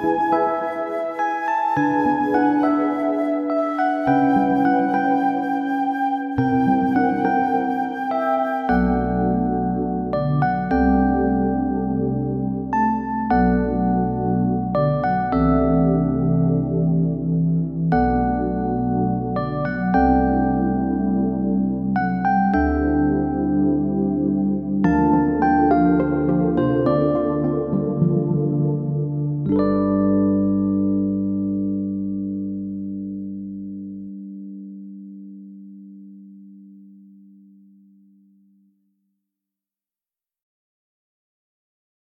Música